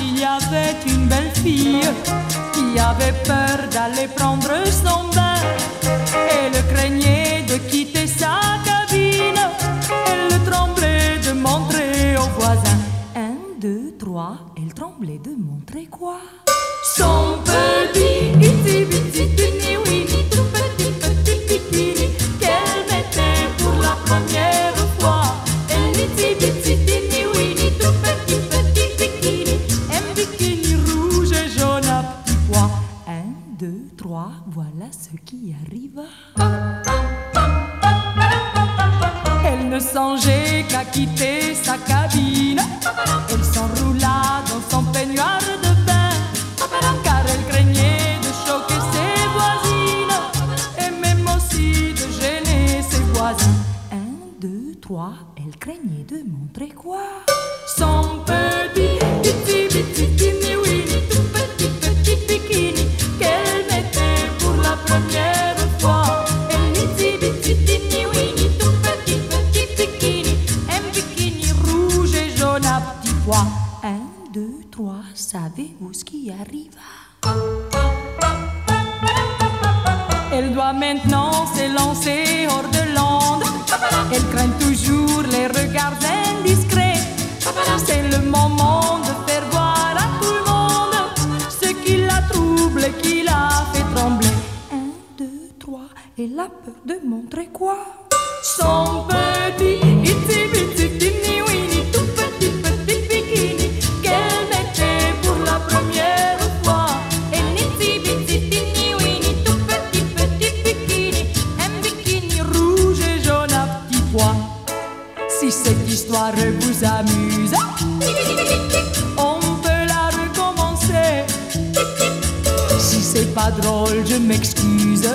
il y avait une belle fille qui avait peur d'aller prendre son bain. Elle craignait de quitter sa cabine. Elle tremblait de montrer aux voisins. Un, deux, trois, elle tremblait de montrer quoi? Voilà ce qui arriva. Elle ne songeait qu'à quitter sa cabine. Elle s'enroula dans son peignoir de bain. Car elle craignait de choquer ses voisines. Et même aussi de gêner ses voisins. Un, deux, trois, elle craignait de montrer quoi? Son 3. 1, 2, 3, savez-vous ce qui arriva Elle doit maintenant s'élancer hors de l'onde. Elle craint toujours les regards indiscrets. C'est le moment de faire voir à tout le monde ce qui la trouble, qui la fait trembler. 1, 2, 3, elle a peur de montrer quoi? Son petit itzi Si cette histoire vous amuse, on peut la recommencer. Si c'est pas drôle, je m'excuse.